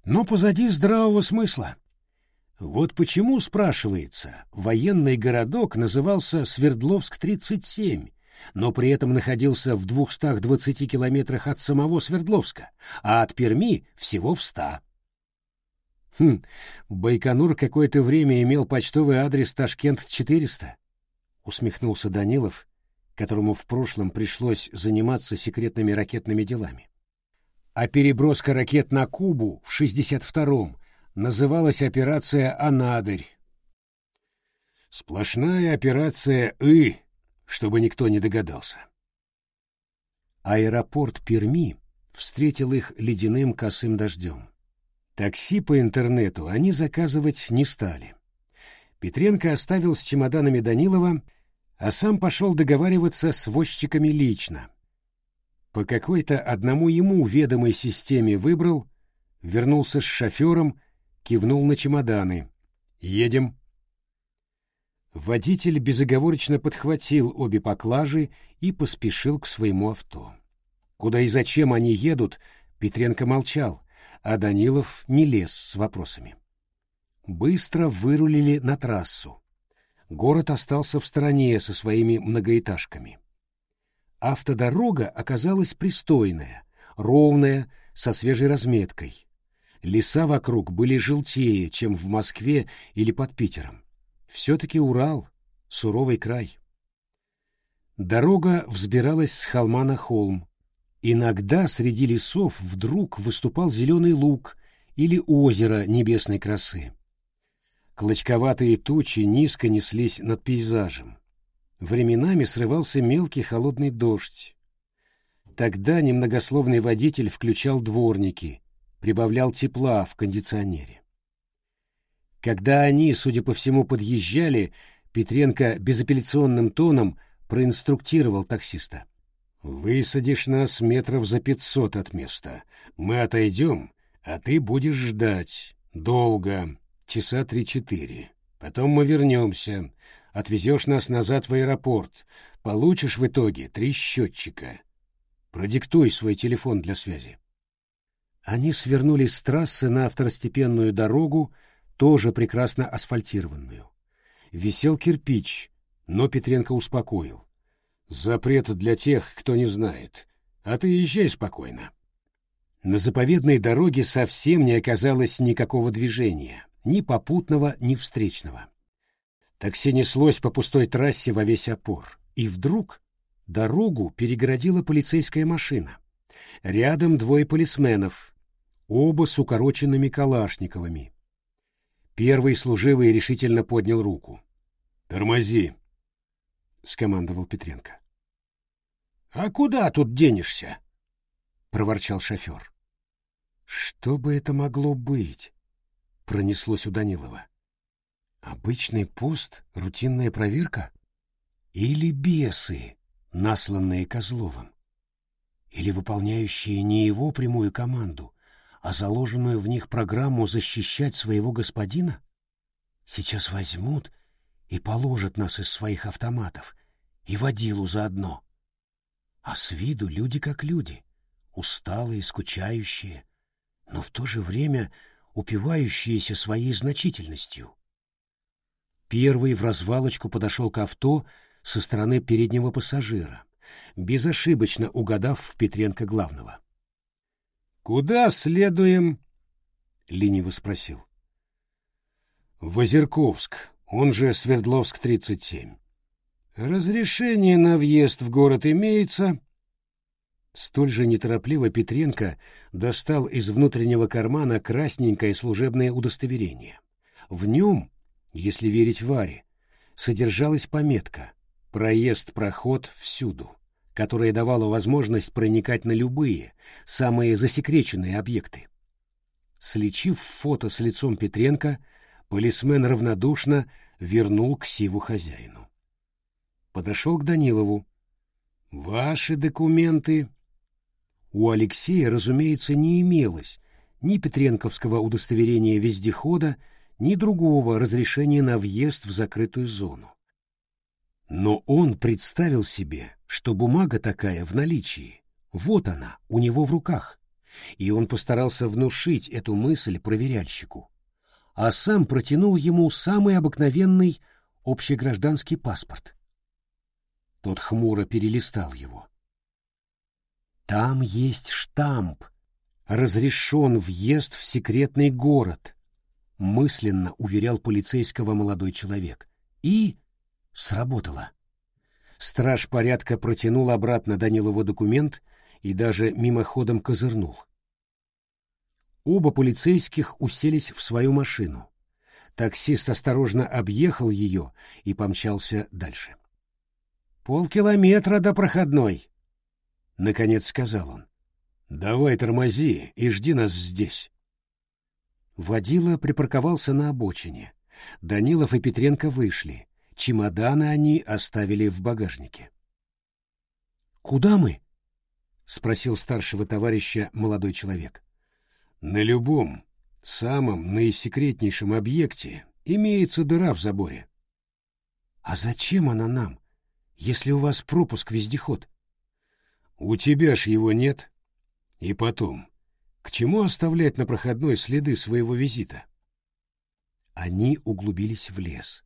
но позади здравого смысла. Вот почему, спрашивается, военный городок назывался Свердловск-37, но при этом находился в 220 километрах от самого Свердловска, а от Перми всего в 100. Хм, Байконур какое-то время имел почтовый адрес Ташкент-400, усмехнулся Данилов, которому в прошлом пришлось заниматься секретными ракетными делами. А переброска ракет на Кубу в 62-м называлась операция «Анадырь». Сплошная операция «И», чтобы никто не догадался. Аэропорт Перми встретил их ледяным косым дождем. Такси по интернету они заказывать не стали. Петренко оставил с чемоданами Данилова, а сам пошел договариваться с возчиками лично. По какой-то одному ему ведомой системе выбрал, вернулся с шофером кивнул на чемоданы. «Едем». Водитель безоговорочно подхватил обе поклажи и поспешил к своему авто. Куда и зачем они едут, Петренко молчал, а Данилов не лез с вопросами. Быстро вырулили на трассу. Город остался в стороне со своими многоэтажками. Автодорога оказалась пристойная, ровная, со свежей разметкой. Леса вокруг были желтее, чем в Москве или под Питером. Все-таки Урал — суровый край. Дорога взбиралась с холма на холм. Иногда среди лесов вдруг выступал зеленый луг или озеро небесной красы. Клочковатые тучи низко неслись над пейзажем. Временами срывался мелкий холодный дождь. Тогда немногословный водитель включал дворники, прибавлял тепла в кондиционере. Когда они, судя по всему, подъезжали, Петренко безапелляционным тоном проинструктировал таксиста. «Высадишь нас метров за пятьсот от места. Мы отойдем, а ты будешь ждать. Долго, часа три-четыре. Потом мы вернемся. Отвезешь нас назад в аэропорт. Получишь в итоге три счетчика. Продиктуй свой телефон для связи». Они свернули с трассы на второстепенную дорогу, тоже прекрасно асфальтированную. Висел кирпич, но Петренко успокоил. «Запрет для тех, кто не знает, а ты езжай спокойно». На заповедной дороге совсем не оказалось никакого движения, ни попутного, ни встречного. Такси неслось по пустой трассе во весь опор, и вдруг дорогу перегородила полицейская машина. Рядом двое полисменов, оба с укороченными калашниковыми. Первый служивый решительно поднял руку. «Тормози!» — скомандовал Петренко. «А куда тут денешься?» — проворчал шофер. «Что бы это могло быть?» — пронеслось у Данилова. «Обычный пост, рутинная проверка? Или бесы, насланные Козловым? Или выполняющие не его прямую команду, а заложенную в них программу защищать своего господина? Сейчас возьмут и положат нас из своих автоматов, и водилу заодно. А с виду люди как люди, усталые, скучающие, но в то же время упивающиеся своей значительностью. Первый в развалочку подошел к авто со стороны переднего пассажира, безошибочно угадав в Петренко главного. «Куда следуем?» — лениво спросил. «В Озерковск, он же Свердловск-37. Разрешение на въезд в город имеется?» Столь же неторопливо Петренко достал из внутреннего кармана красненькое служебное удостоверение. В нем, если верить Варе, содержалась пометка «Проезд-проход всюду» которая давала возможность проникать на любые, самые засекреченные объекты. Слечив фото с лицом Петренко, полисмен равнодушно вернул к Сиву хозяину. Подошел к Данилову. «Ваши документы...» У Алексея, разумеется, не имелось ни петренковского удостоверения вездехода, ни другого разрешения на въезд в закрытую зону. Но он представил себе, что бумага такая в наличии. Вот она, у него в руках. и он постарался внушить эту мысль проверяльщику, а сам протянул ему самый обыкновенный общегражданский паспорт. Тот хмуро перелистал его. Там есть штамп. Разрешен въезд в секретный город, мысленно уверял полицейского молодой человек. И сработало. Страж порядка протянул обратно Данилову документ и даже мимоходом козырнул. Оба полицейских уселись в свою машину. Таксист осторожно объехал ее и помчался дальше. «Полкилометра до проходной», — наконец сказал он. «Давай тормози и жди нас здесь». Водила припарковался на обочине. Данилов и Петренко вышли. Чемоданы они оставили в багажнике. «Куда мы?» — спросил старшего товарища молодой человек. «На любом, самом наисекретнейшем объекте имеется дыра в заборе». «А зачем она нам, если у вас пропуск вездеход?» «У тебя ж его нет. И потом, к чему оставлять на проходной следы своего визита?» Они углубились в лес.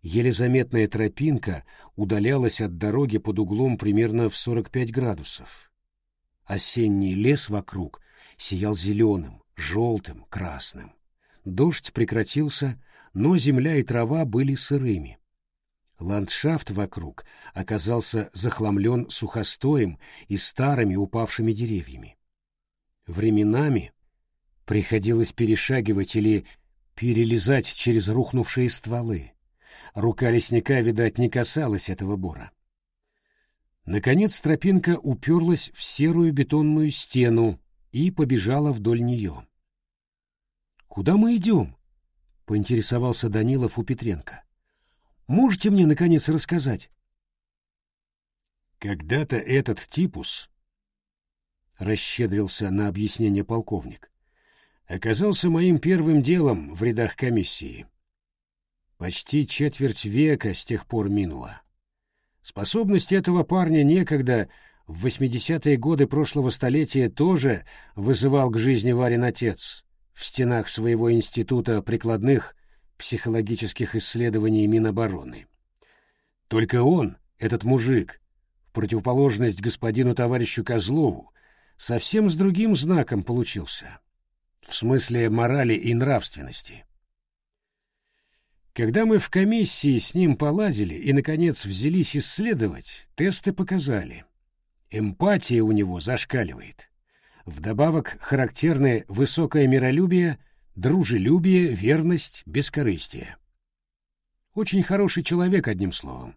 Еле заметная тропинка удалялась от дороги под углом примерно в 45 градусов. Осенний лес вокруг сиял зеленым, желтым, красным. Дождь прекратился, но земля и трава были сырыми. Ландшафт вокруг оказался захламлен сухостоем и старыми упавшими деревьями. Временами приходилось перешагивать или перелезать через рухнувшие стволы. Рука лесника, видать, не касалась этого бора. Наконец тропинка уперлась в серую бетонную стену и побежала вдоль нее. «Куда мы идем?» — поинтересовался Данилов у Петренко. «Можете мне, наконец, рассказать?» «Когда-то этот типус...» — расщедрился на объяснение полковник. «Оказался моим первым делом в рядах комиссии. Почти четверть века с тех пор минула. Способность этого парня некогда, в 80-е годы прошлого столетия, тоже вызывал к жизни Варин отец в стенах своего института прикладных психологических исследований Минобороны. Только он, этот мужик, в противоположность господину товарищу Козлову, совсем с другим знаком получился. В смысле морали и нравственности. Когда мы в комиссии с ним поладили и, наконец, взялись исследовать, тесты показали. Эмпатия у него зашкаливает. Вдобавок характерное высокое миролюбие, дружелюбие, верность, бескорыстие. Очень хороший человек, одним словом.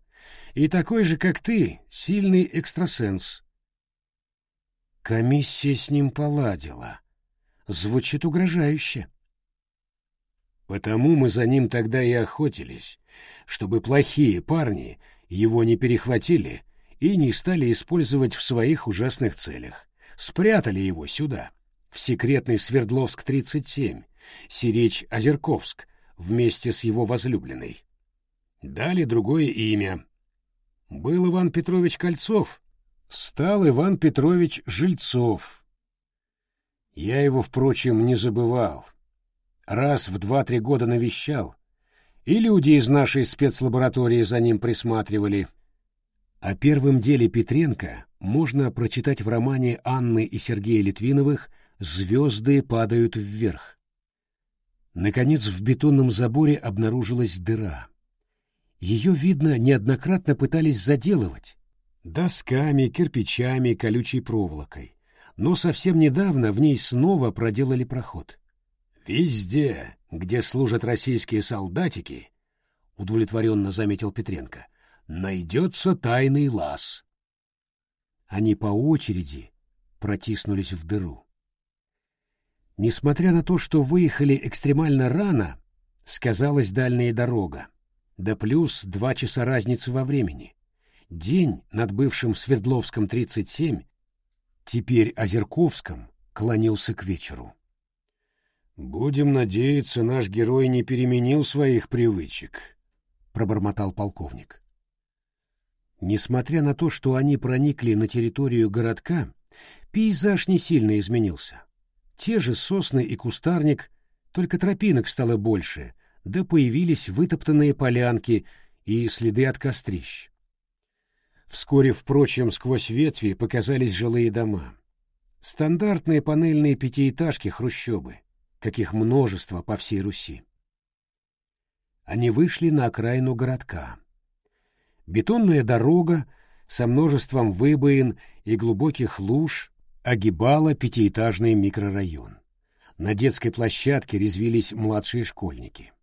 И такой же, как ты, сильный экстрасенс. Комиссия с ним поладила. Звучит угрожающе. Потому мы за ним тогда и охотились, чтобы плохие парни его не перехватили и не стали использовать в своих ужасных целях. Спрятали его сюда, в секретный Свердловск-37, Сиречь-Озерковск, вместе с его возлюбленной. Дали другое имя. Был Иван Петрович Кольцов, стал Иван Петрович Жильцов. Я его, впрочем, не забывал раз в два-три года навещал, и люди из нашей спецлаборатории за ним присматривали. О первом деле Петренко можно прочитать в романе Анны и Сергея Литвиновых «Звезды падают вверх». Наконец в бетонном заборе обнаружилась дыра. Ее, видно, неоднократно пытались заделывать досками, кирпичами, колючей проволокой, но совсем недавно в ней снова проделали проход. Везде, где служат российские солдатики, удовлетворенно заметил Петренко, найдется тайный лаз. Они по очереди протиснулись в дыру. Несмотря на то, что выехали экстремально рано, сказалась дальняя дорога, да плюс два часа разницы во времени. День над бывшим Свердловском 37, теперь Озерковском, клонился к вечеру. «Будем надеяться, наш герой не переменил своих привычек», — пробормотал полковник. Несмотря на то, что они проникли на территорию городка, Пейзаж не сильно изменился. Те же сосны и кустарник, только тропинок стало больше, да появились вытоптанные полянки и следы от кострищ. Вскоре, впрочем, сквозь ветви показались жилые дома. Стандартные панельные пятиэтажки хрущобы, каких множество по всей Руси. Они вышли на окраину городка. Бетонная дорога со множеством выбоин и глубоких луж огибала пятиэтажный микрорайон. На детской площадке резвились младшие школьники.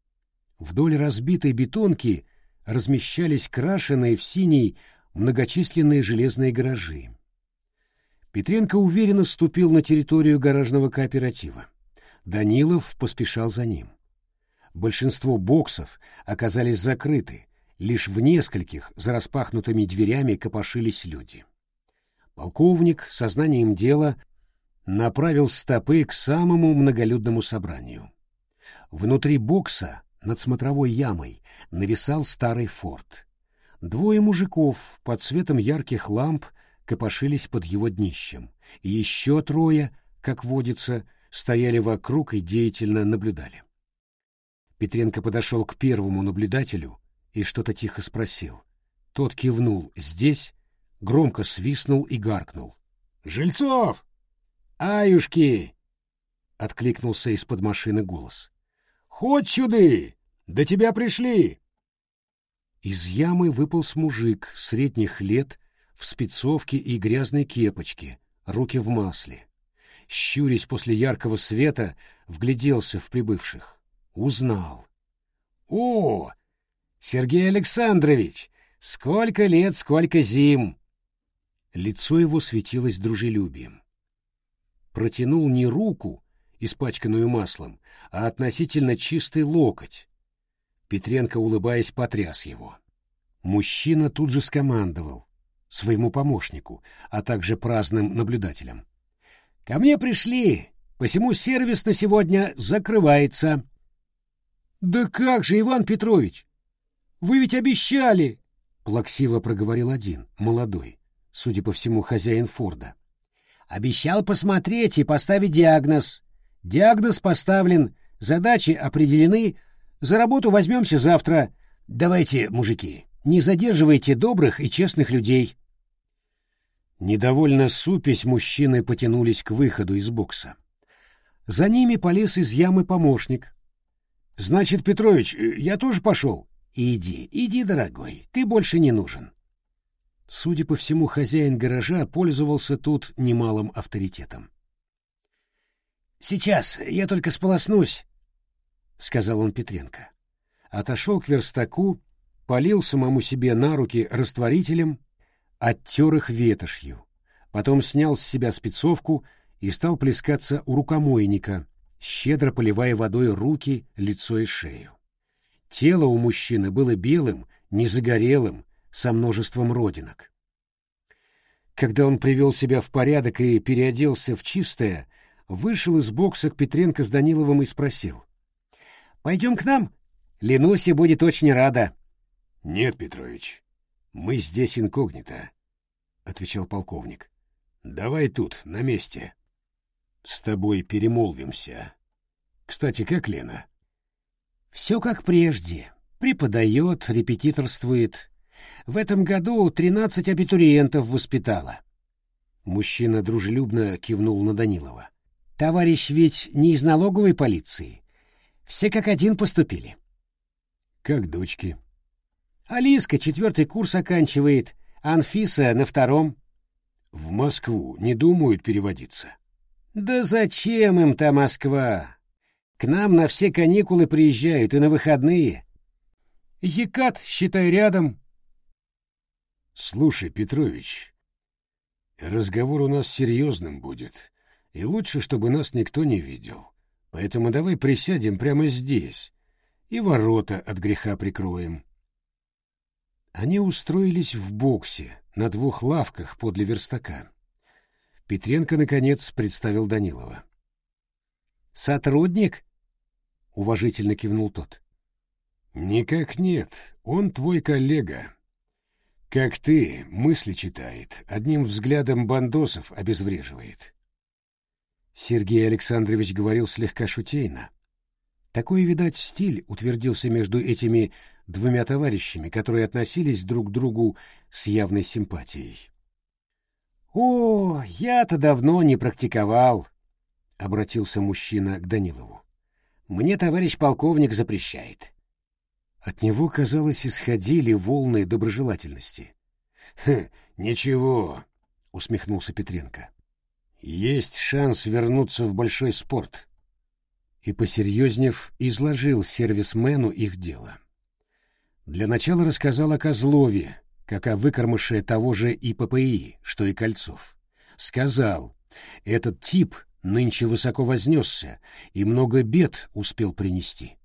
Вдоль разбитой бетонки размещались крашеные в синий многочисленные железные гаражи. Петренко уверенно ступил на территорию гаражного кооператива. Данилов поспешал за ним. Большинство боксов оказались закрыты, лишь в нескольких за распахнутыми дверями копошились люди. Полковник со знанием дела направил стопы к самому многолюдному собранию. Внутри бокса, над смотровой ямой, нависал старый форт. Двое мужиков под светом ярких ламп копошились под его днищем. Еще трое, как водится, стояли вокруг и деятельно наблюдали. Петренко подошел к первому наблюдателю и что-то тихо спросил. Тот кивнул «здесь», громко свистнул и гаркнул. «Жильцов! Аюшки!» — откликнулся из-под машины голос. «Ходь сюды! До тебя пришли!» Из ямы выполз мужик средних лет в спецовке и грязной кепочке, руки в масле. Щурясь после яркого света, вгляделся в прибывших. Узнал. «О, Сергей Александрович! Сколько лет, сколько зим!» Лицо его светилось дружелюбием. Протянул не руку, испачканную маслом, а относительно чистый локоть, Петренко, улыбаясь, потряс его. Мужчина тут же скомандовал своему помощнику, а также праздным наблюдателям. — Ко мне пришли, посему сервис на сегодня закрывается. — Да как же, Иван Петрович? Вы ведь обещали! — плаксиво проговорил один, молодой, судя по всему, хозяин Форда. — Обещал посмотреть и поставить диагноз. Диагноз поставлен, задачи определены — за работу возьмемся завтра. Давайте, мужики, не задерживайте добрых и честных людей. Недовольно супясь, мужчины потянулись к выходу из бокса. За ними полез из ямы помощник. — Значит, Петрович, я тоже пошел? — Иди, иди, дорогой, ты больше не нужен. Судя по всему, хозяин гаража пользовался тут немалым авторитетом. — Сейчас, я только сполоснусь, — сказал он Петренко. Отошел к верстаку, полил самому себе на руки растворителем, оттер их ветошью. Потом снял с себя спецовку и стал плескаться у рукомойника, щедро поливая водой руки, лицо и шею. Тело у мужчины было белым, незагорелым, со множеством родинок. Когда он привел себя в порядок и переоделся в чистое, вышел из бокса к Петренко с Даниловым и спросил. Пойдем к нам? Ленуся будет очень рада. — Нет, Петрович, мы здесь инкогнито, — отвечал полковник. — Давай тут, на месте. С тобой перемолвимся. Кстати, как Лена? — Все как прежде. Преподает, репетиторствует. В этом году тринадцать абитуриентов воспитала. Мужчина дружелюбно кивнул на Данилова. — Товарищ ведь не из налоговой полиции. Все как один поступили. Как дочки. Алиска четвертый курс оканчивает, Анфиса на втором. В Москву не думают переводиться. Да зачем им та Москва? К нам на все каникулы приезжают и на выходные. Екат, считай, рядом. Слушай, Петрович, разговор у нас серьезным будет, и лучше, чтобы нас никто не видел. Поэтому давай присядем прямо здесь и ворота от греха прикроем. Они устроились в боксе на двух лавках подле верстака. Петренко, наконец, представил Данилова. «Сотрудник?» — уважительно кивнул тот. «Никак нет, он твой коллега. Как ты, мысли читает, одним взглядом бандосов обезвреживает. Сергей Александрович говорил слегка шутейно. Такой, видать, стиль утвердился между этими двумя товарищами, которые относились друг к другу с явной симпатией. «О, я-то давно не практиковал», — обратился мужчина к Данилову. «Мне товарищ полковник запрещает». От него, казалось, исходили волны доброжелательности. «Хм, ничего», — усмехнулся Петренко. «Есть шанс вернуться в большой спорт». И, посерьезнев, изложил сервисмену их дело. Для начала рассказал о Козлове, как о выкормыше того же ИППИ, что и Кольцов. Сказал, этот тип нынче высоко вознесся и много бед успел принести.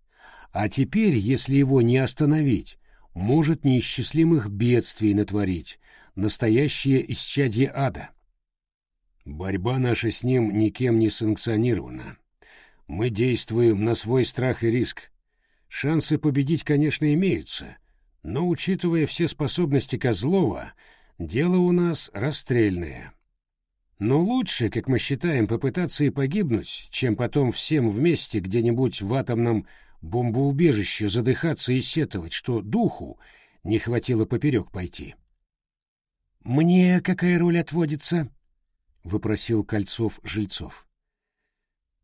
А теперь, если его не остановить, может неисчислимых бедствий натворить, настоящее исчадие ада. Борьба наша с ним никем не санкционирована. Мы действуем на свой страх и риск. Шансы победить, конечно, имеются — но, учитывая все способности Козлова, дело у нас расстрельное. Но лучше, как мы считаем, попытаться и погибнуть, чем потом всем вместе где-нибудь в атомном бомбоубежище задыхаться и сетовать, что духу не хватило поперек пойти. «Мне какая роль отводится?» — выпросил Кольцов жильцов.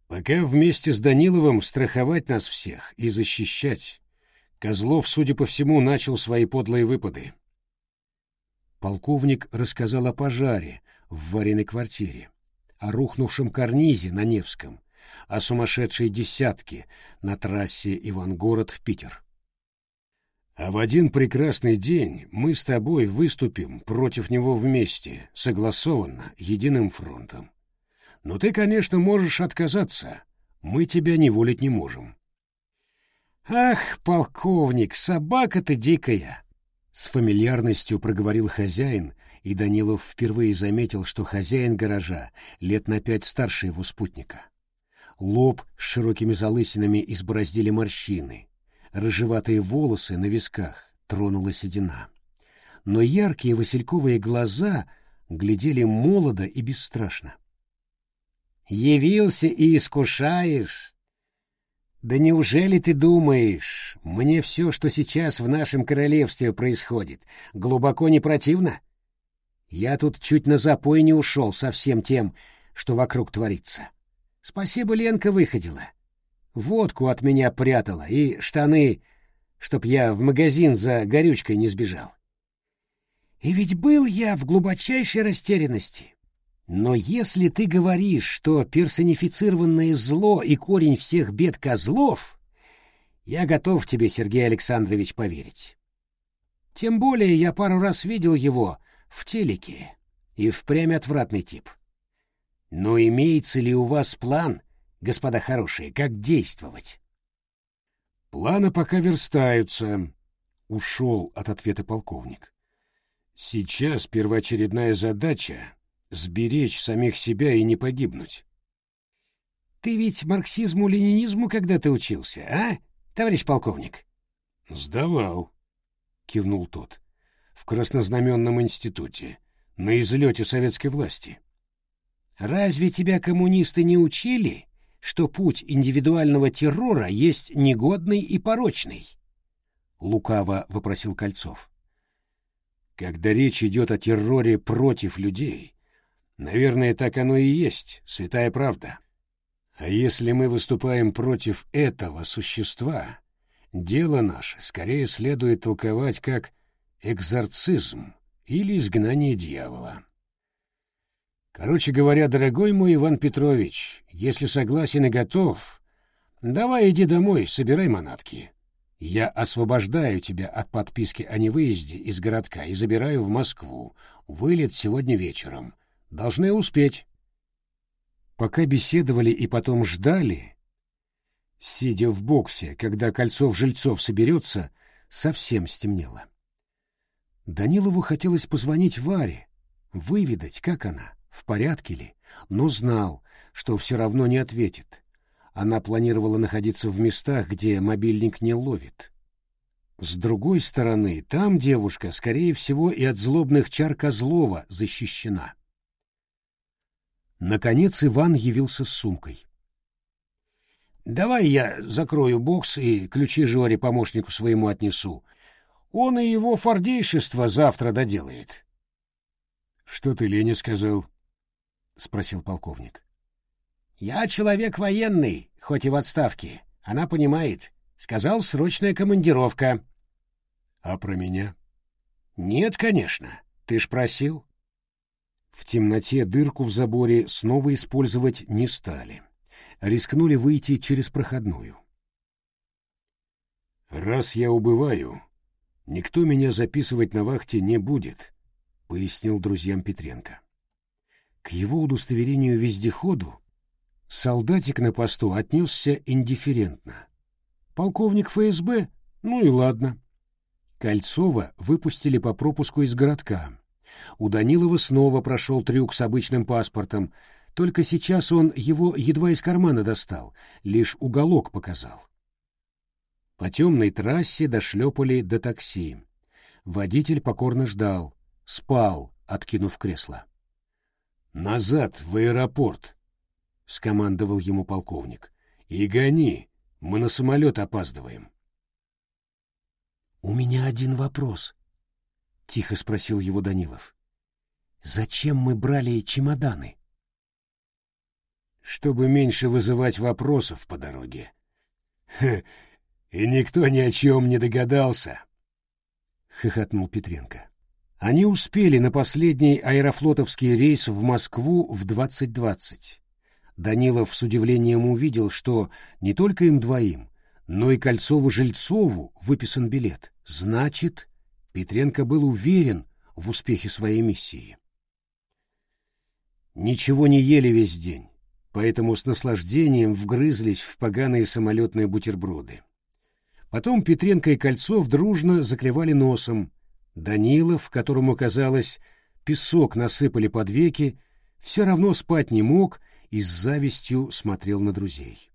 «Пока вместе с Даниловым страховать нас всех и защищать, Козлов, судя по всему, начал свои подлые выпады. Полковник рассказал о пожаре в вареной квартире, о рухнувшем карнизе на Невском, о сумасшедшей десятке на трассе Ивангород-Питер. А в один прекрасный день мы с тобой выступим против него вместе, согласованно, единым фронтом. Но ты, конечно, можешь отказаться. Мы тебя не волить не можем. «Ах, полковник, собака ты дикая!» С фамильярностью проговорил хозяин, и Данилов впервые заметил, что хозяин гаража лет на пять старше его спутника. Лоб с широкими залысинами избороздили морщины, рыжеватые волосы на висках тронула седина. Но яркие васильковые глаза глядели молодо и бесстрашно. «Явился и искушаешь!» Да неужели ты думаешь, мне все, что сейчас в нашем королевстве происходит, глубоко не противно? Я тут чуть на запой не ушел со всем тем, что вокруг творится. Спасибо, Ленка выходила. Водку от меня прятала и штаны, чтоб я в магазин за горючкой не сбежал. И ведь был я в глубочайшей растерянности. Но если ты говоришь, что персонифицированное зло и корень всех бед козлов, я готов тебе, Сергей Александрович, поверить. Тем более я пару раз видел его в телеке, и впрямь отвратный тип. Но имеется ли у вас план, господа хорошие, как действовать? Планы пока верстаются, — ушел от ответа полковник. Сейчас первоочередная задача сберечь самих себя и не погибнуть. Ты ведь марксизму-ленинизму когда-то учился, а, товарищ полковник? Сдавал, кивнул тот. В Краснознаменном институте, на излете советской власти. Разве тебя коммунисты не учили, что путь индивидуального террора есть негодный и порочный? Лукаво вопросил Кольцов. Когда речь идет о терроре против людей, Наверное, так оно и есть, святая правда. А если мы выступаем против этого существа, дело наше скорее следует толковать как экзорцизм или изгнание дьявола. Короче говоря, дорогой мой Иван Петрович, если согласен и готов, давай иди домой, собирай манатки. Я освобождаю тебя от подписки о невыезде из городка и забираю в Москву. Вылет сегодня вечером. Должны успеть. Пока беседовали и потом ждали, сидя в боксе, когда кольцов жильцов соберется, совсем стемнело. Данилову хотелось позвонить Варе, выведать, как она, в порядке ли, но знал, что все равно не ответит. Она планировала находиться в местах, где мобильник не ловит. С другой стороны, там девушка, скорее всего, и от злобных чар Козлова защищена. Наконец Иван явился с сумкой. «Давай я закрою бокс и ключи Жоре помощнику своему отнесу. Он и его фордейшество завтра доделает». «Что ты Лене сказал?» — спросил полковник. «Я человек военный, хоть и в отставке. Она понимает. Сказал, срочная командировка». «А про меня?» «Нет, конечно. Ты ж просил». В темноте дырку в заборе снова использовать не стали. Рискнули выйти через проходную. «Раз я убываю, никто меня записывать на вахте не будет», — пояснил друзьям Петренко. К его удостоверению вездеходу солдатик на посту отнесся индифферентно. Полковник ФСБ? Ну и ладно. Кольцова выпустили по пропуску из городка. У Данилова снова прошел трюк с обычным паспортом, только сейчас он его едва из кармана достал, лишь уголок показал. По темной трассе дошлепали до такси. Водитель покорно ждал, спал, откинув кресло. «Назад, в аэропорт!» — скомандовал ему полковник. «И гони, мы на самолет опаздываем». «У меня один вопрос», — тихо спросил его Данилов. «Зачем мы брали чемоданы?» «Чтобы меньше вызывать вопросов по дороге». «Хе, и никто ни о чем не догадался», — хохотнул Петренко. Они успели на последний аэрофлотовский рейс в Москву в 2020. Данилов с удивлением увидел, что не только им двоим, но и Кольцову-Жильцову выписан билет. Значит, Петренко был уверен в успехе своей миссии. Ничего не ели весь день, поэтому с наслаждением вгрызлись в поганые самолетные бутерброды. Потом Петренко и Кольцов дружно заклевали носом, Данилов, которому, казалось, песок насыпали под веки, все равно спать не мог и с завистью смотрел на друзей.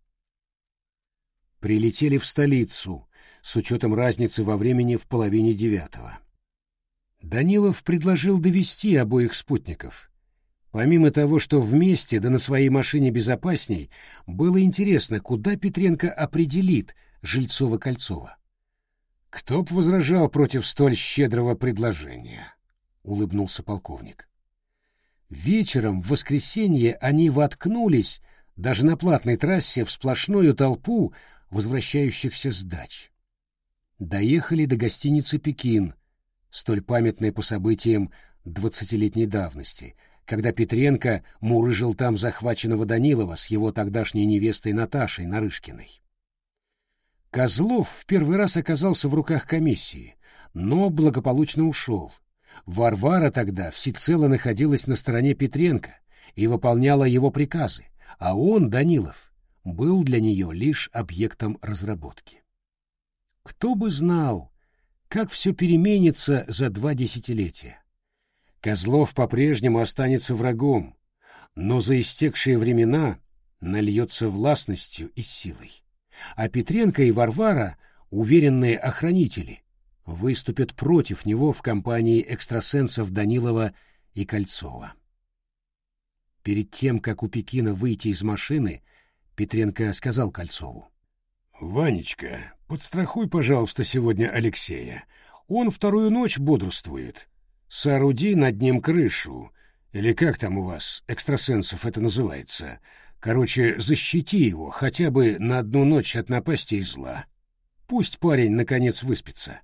Прилетели в столицу, с учетом разницы во времени в половине девятого. Данилов предложил довести обоих спутников. Помимо того, что вместе, да на своей машине безопасней, было интересно, куда Петренко определит Жильцова-Кольцова. Кто б возражал против столь щедрого предложения? улыбнулся полковник. Вечером в воскресенье они воткнулись даже на платной трассе в сплошную толпу возвращающихся с дач. Доехали до гостиницы «Пекин», столь памятной по событиям двадцатилетней давности, когда Петренко мурыжил там захваченного Данилова с его тогдашней невестой Наташей Нарышкиной. Козлов в первый раз оказался в руках комиссии, но благополучно ушел. Варвара тогда всецело находилась на стороне Петренко и выполняла его приказы, а он, Данилов, был для нее лишь объектом разработки. Кто бы знал, как все переменится за два десятилетия. Козлов по-прежнему останется врагом, но за истекшие времена нальется властностью и силой а Петренко и Варвара, уверенные охранители, выступят против него в компании экстрасенсов Данилова и Кольцова. Перед тем, как у Пекина выйти из машины, Петренко сказал Кольцову. — Ванечка, подстрахуй, пожалуйста, сегодня Алексея. Он вторую ночь бодрствует. Сооруди над ним крышу, или как там у вас, экстрасенсов это называется, Короче, защити его хотя бы на одну ночь от напасти и зла. Пусть парень, наконец, выспится.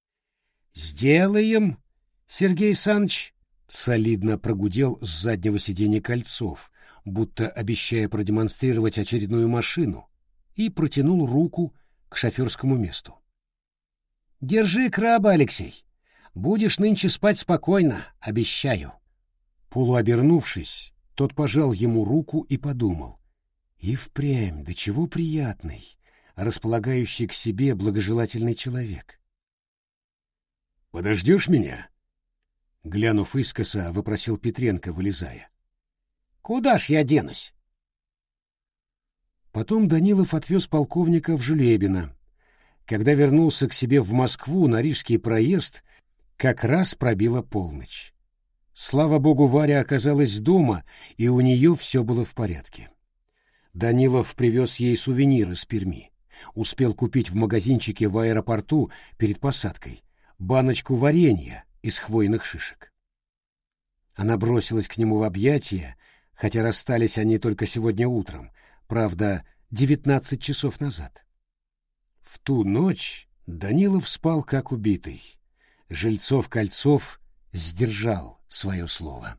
— Сделаем, Сергей Саныч, — солидно прогудел с заднего сиденья кольцов, будто обещая продемонстрировать очередную машину, и протянул руку к шоферскому месту. — Держи краба, Алексей. Будешь нынче спать спокойно, обещаю. Полуобернувшись, тот пожал ему руку и подумал. И впрямь, до чего приятный, располагающий к себе благожелательный человек. «Подождешь меня?» Глянув искоса, вопросил Петренко, вылезая. «Куда ж я денусь?» Потом Данилов отвез полковника в Жулебино. Когда вернулся к себе в Москву на Рижский проезд, как раз пробила полночь. Слава богу, Варя оказалась дома, и у нее все было в порядке. Данилов привез ей сувениры с Перми. Успел купить в магазинчике в аэропорту перед посадкой баночку варенья из хвойных шишек. Она бросилась к нему в объятия, хотя расстались они только сегодня утром, правда, девятнадцать часов назад. В ту ночь Данилов спал как убитый. Жильцов-Кольцов сдержал свое слово.